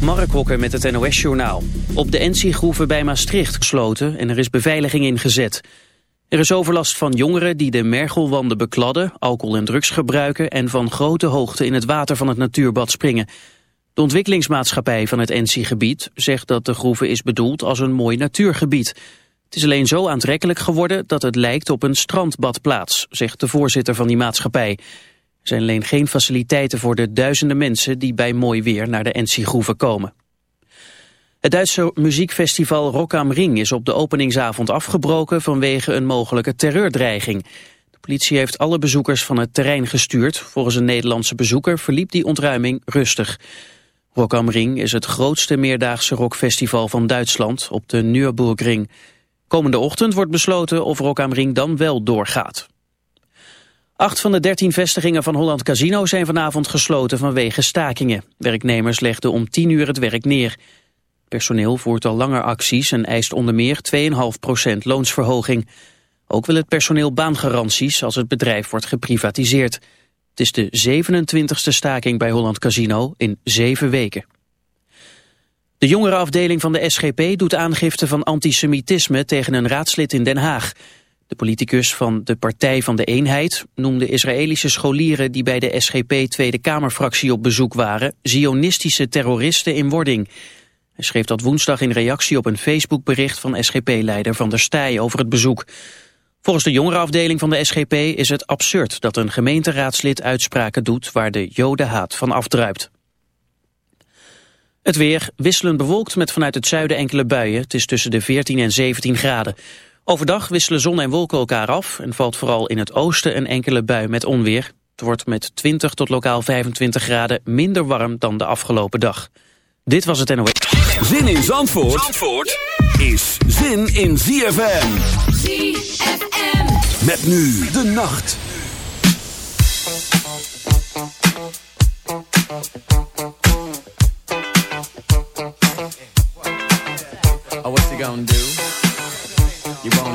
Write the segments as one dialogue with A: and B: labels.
A: Mark Hokker met het NOS-journaal. Op de NC-groeven bij Maastricht gesloten en er is beveiliging ingezet. Er is overlast van jongeren die de mergelwanden bekladden, alcohol en drugs gebruiken en van grote hoogte in het water van het natuurbad springen. De ontwikkelingsmaatschappij van het NC-gebied zegt dat de groeven is bedoeld als een mooi natuurgebied. Het is alleen zo aantrekkelijk geworden dat het lijkt op een strandbadplaats, zegt de voorzitter van die maatschappij. Zijn alleen geen faciliteiten voor de duizenden mensen die bij mooi weer naar de NC-groeven komen. Het Duitse muziekfestival Rock am Ring is op de openingsavond afgebroken vanwege een mogelijke terreurdreiging. De politie heeft alle bezoekers van het terrein gestuurd. Volgens een Nederlandse bezoeker verliep die ontruiming rustig. Rock am Ring is het grootste meerdaagse rockfestival van Duitsland op de Nürburgring. Komende ochtend wordt besloten of Rock am Ring dan wel doorgaat. Acht van de dertien vestigingen van Holland Casino zijn vanavond gesloten vanwege stakingen. Werknemers legden om tien uur het werk neer. Personeel voert al langer acties en eist onder meer 2,5% loonsverhoging. Ook wil het personeel baangaranties als het bedrijf wordt geprivatiseerd. Het is de 27e staking bij Holland Casino in zeven weken. De jongerenafdeling van de SGP doet aangifte van antisemitisme tegen een raadslid in Den Haag. De politicus van de Partij van de Eenheid noemde Israëlische scholieren die bij de SGP Tweede Kamerfractie op bezoek waren, zionistische terroristen in wording. Hij schreef dat woensdag in reactie op een Facebookbericht van SGP-leider Van der Staaij over het bezoek. Volgens de jongerenafdeling van de SGP is het absurd dat een gemeenteraadslid uitspraken doet waar de jodenhaat van afdruipt. Het weer wisselend bewolkt met vanuit het zuiden enkele buien. Het is tussen de 14 en 17 graden. Overdag wisselen zon en wolken elkaar af en valt vooral in het oosten een enkele bui met onweer. Het wordt met 20 tot lokaal 25 graden minder warm dan de afgelopen dag. Dit was het NOS.
B: Zin in Zandvoort, Zandvoort is zin in ZFM. ZFM. Met nu de nacht.
C: Oh, what's he gonna do?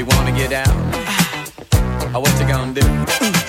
C: you wanna get down? Oh, uh, what you gonna do?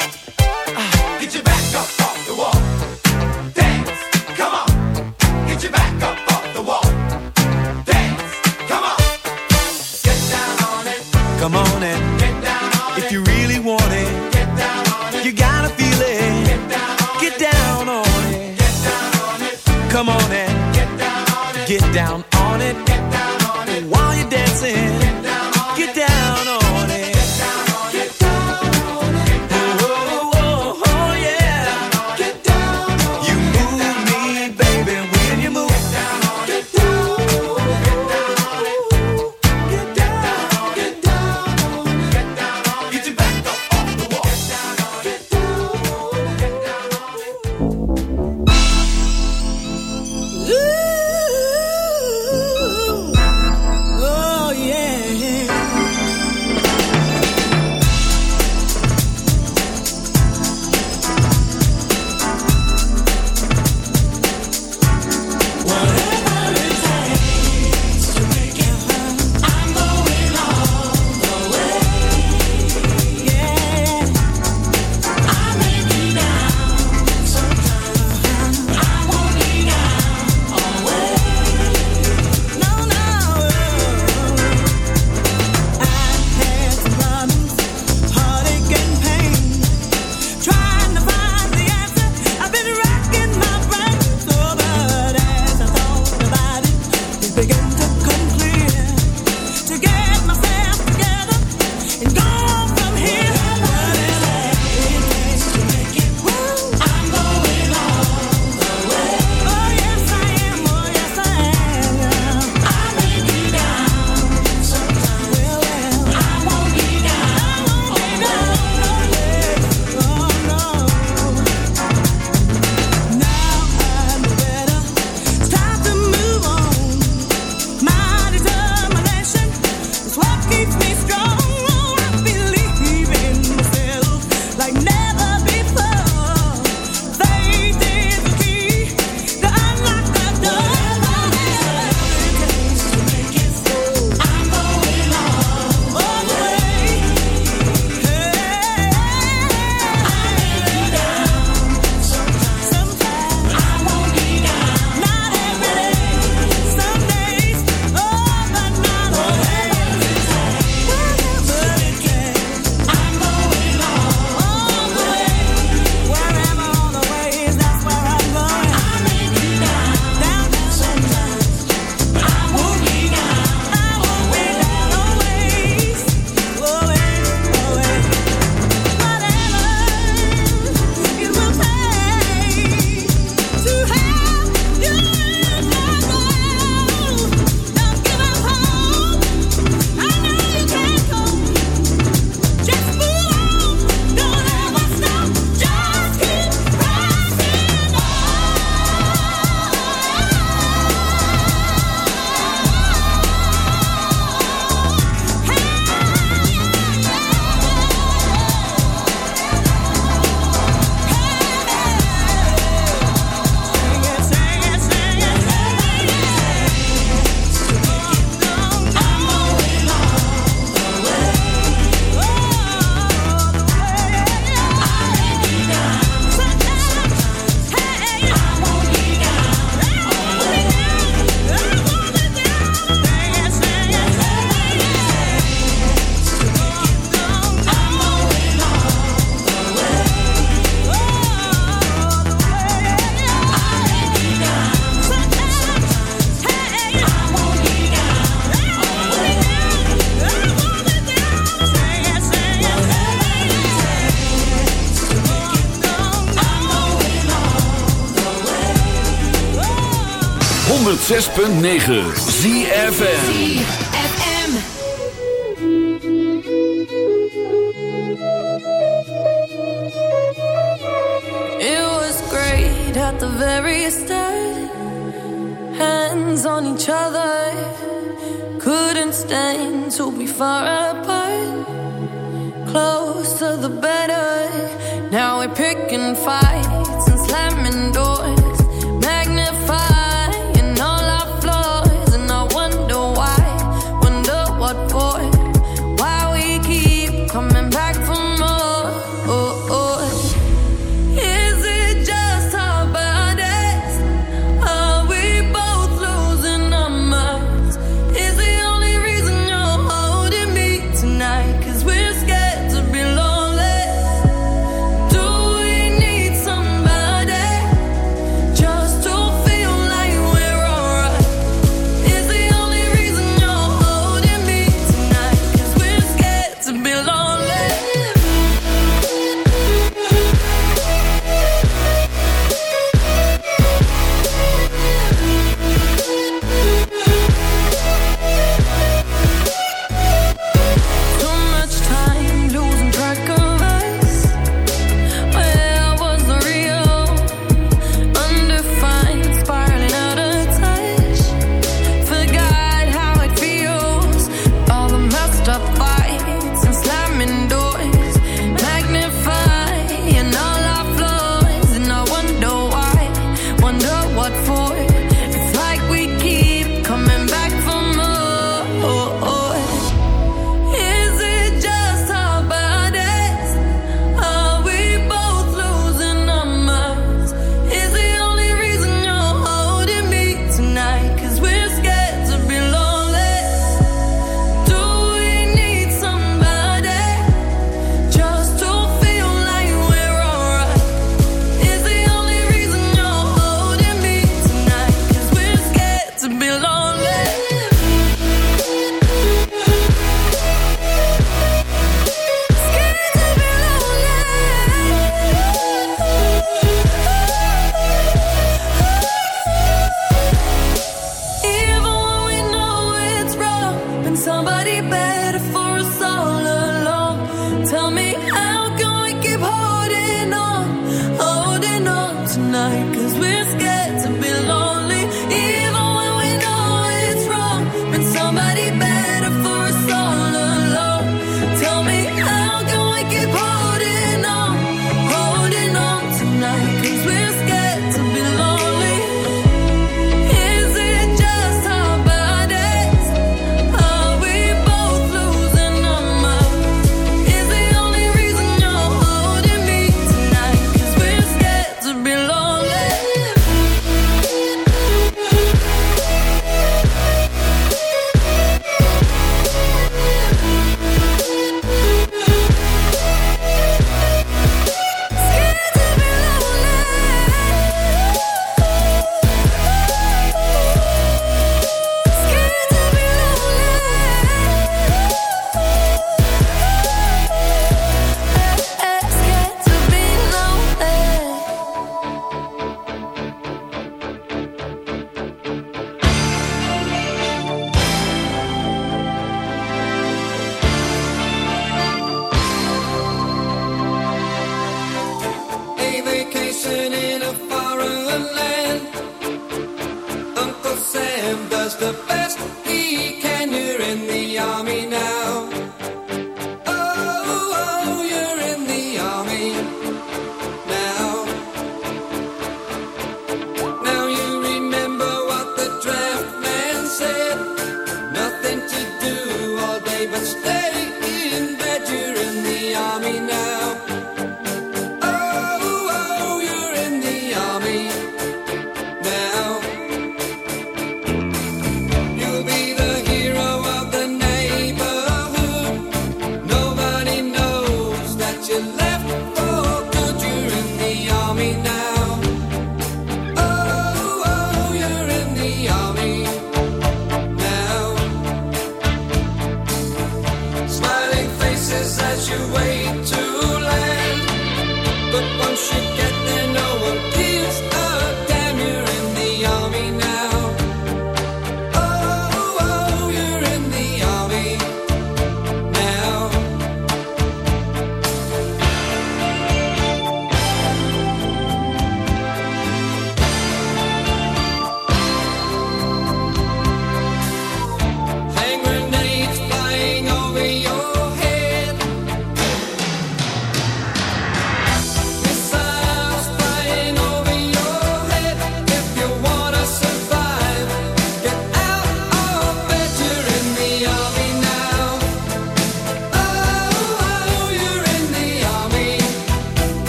B: 106.9
D: ZFN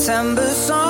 E: September song.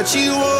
F: Where'd you wanna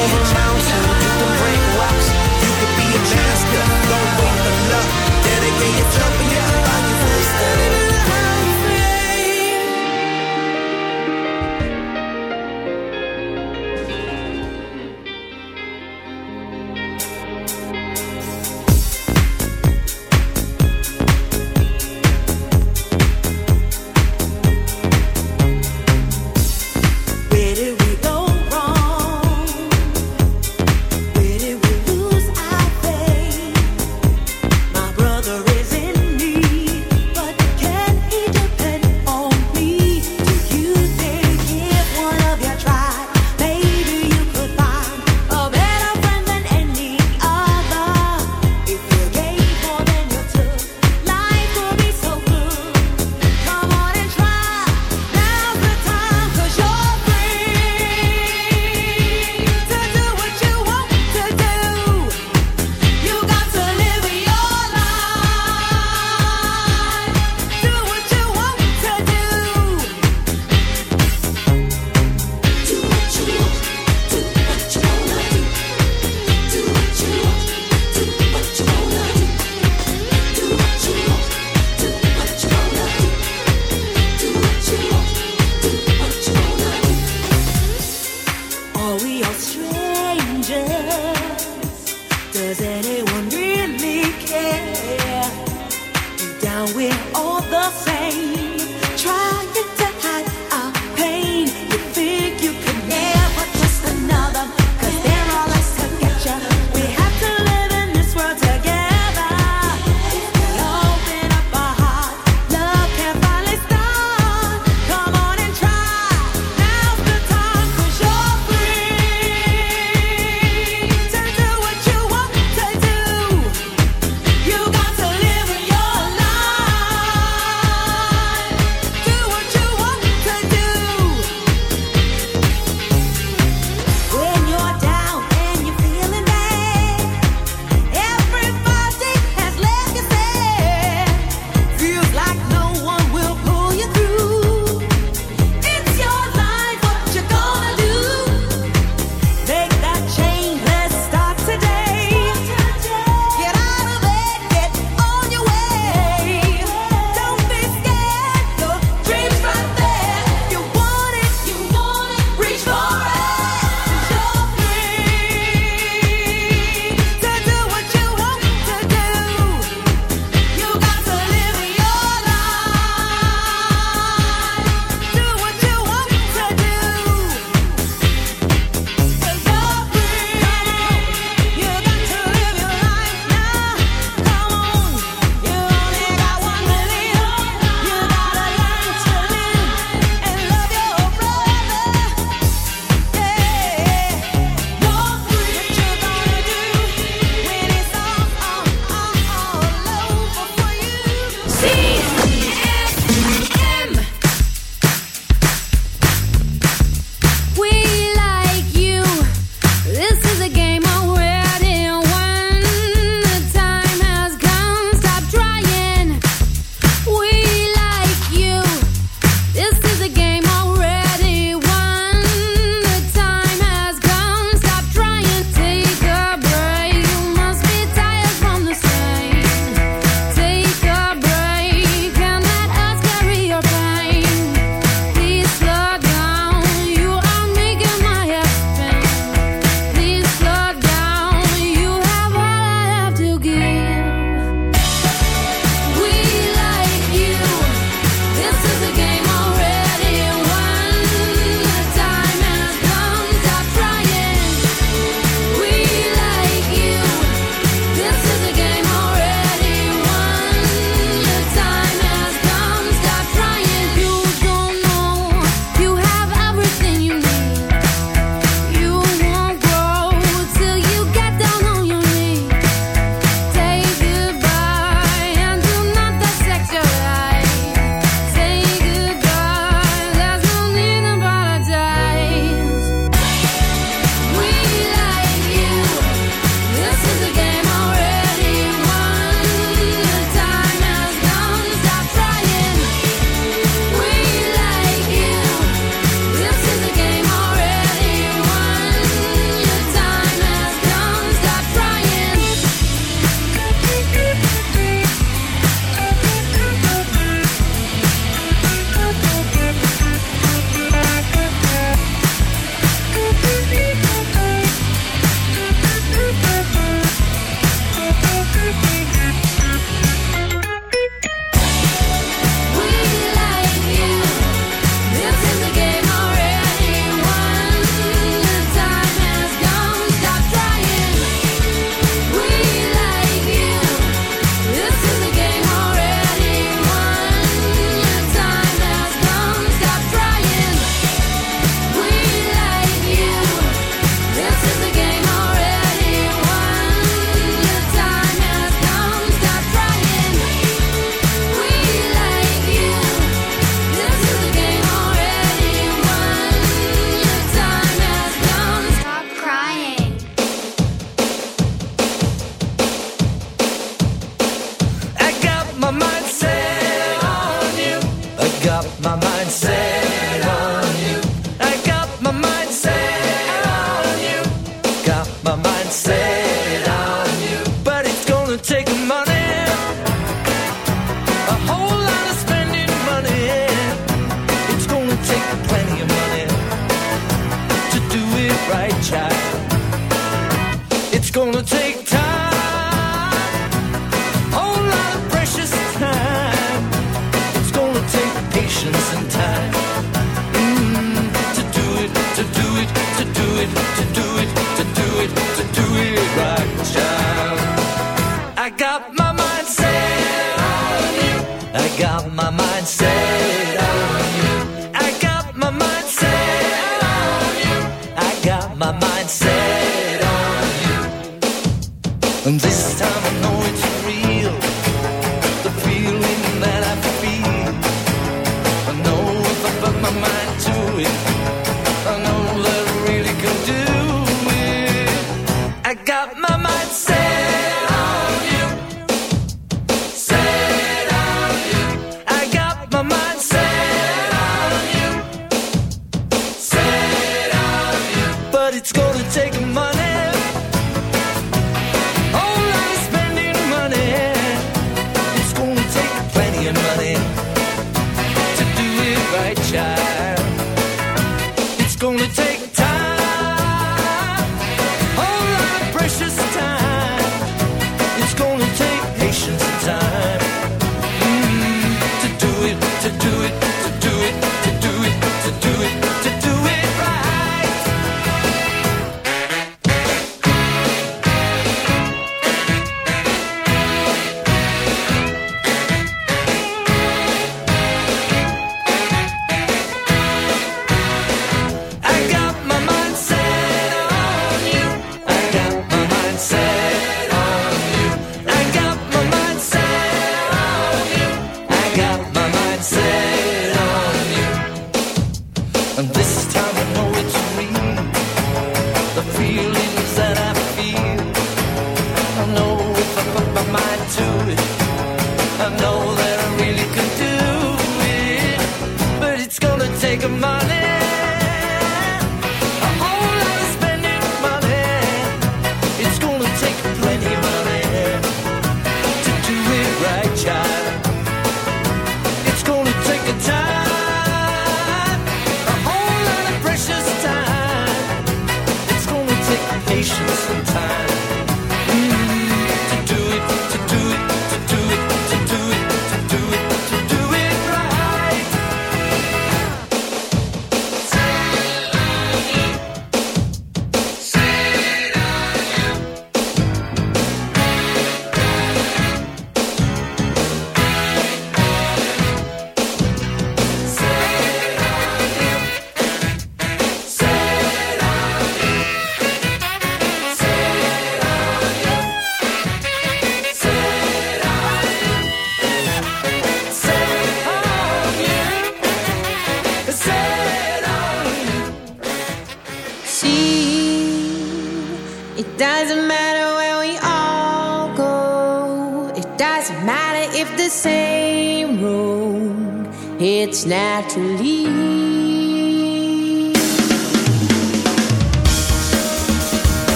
G: over mountains. You can break rocks.
H: You can be a master. Don't wait for luck. Dedicate your
I: yourself.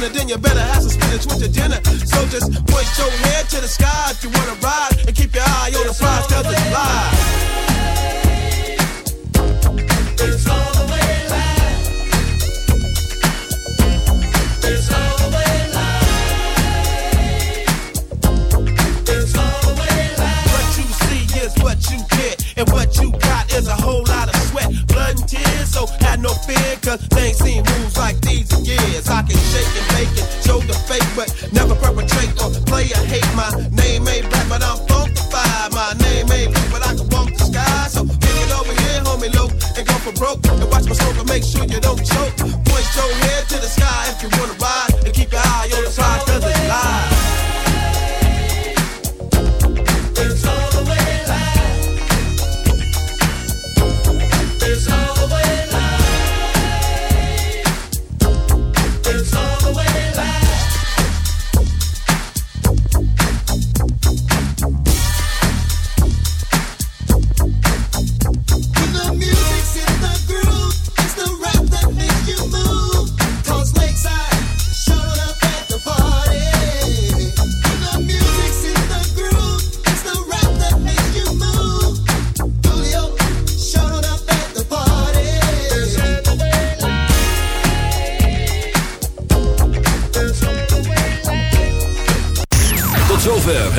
I: dinner, then you better have some spinach with your dinner. So just point your head to the sky if you wanna ride. fear, cause they ain't seen moves like these in years. I can shake and bake it, show the fake, but never perpetrate or play a hate. My name ain't black, but I'm funkified. My name ain't black, but I can walk the sky. So get it over here, homie, low, and go for broke. And watch my smoke and make sure you don't choke. Point your head to the sky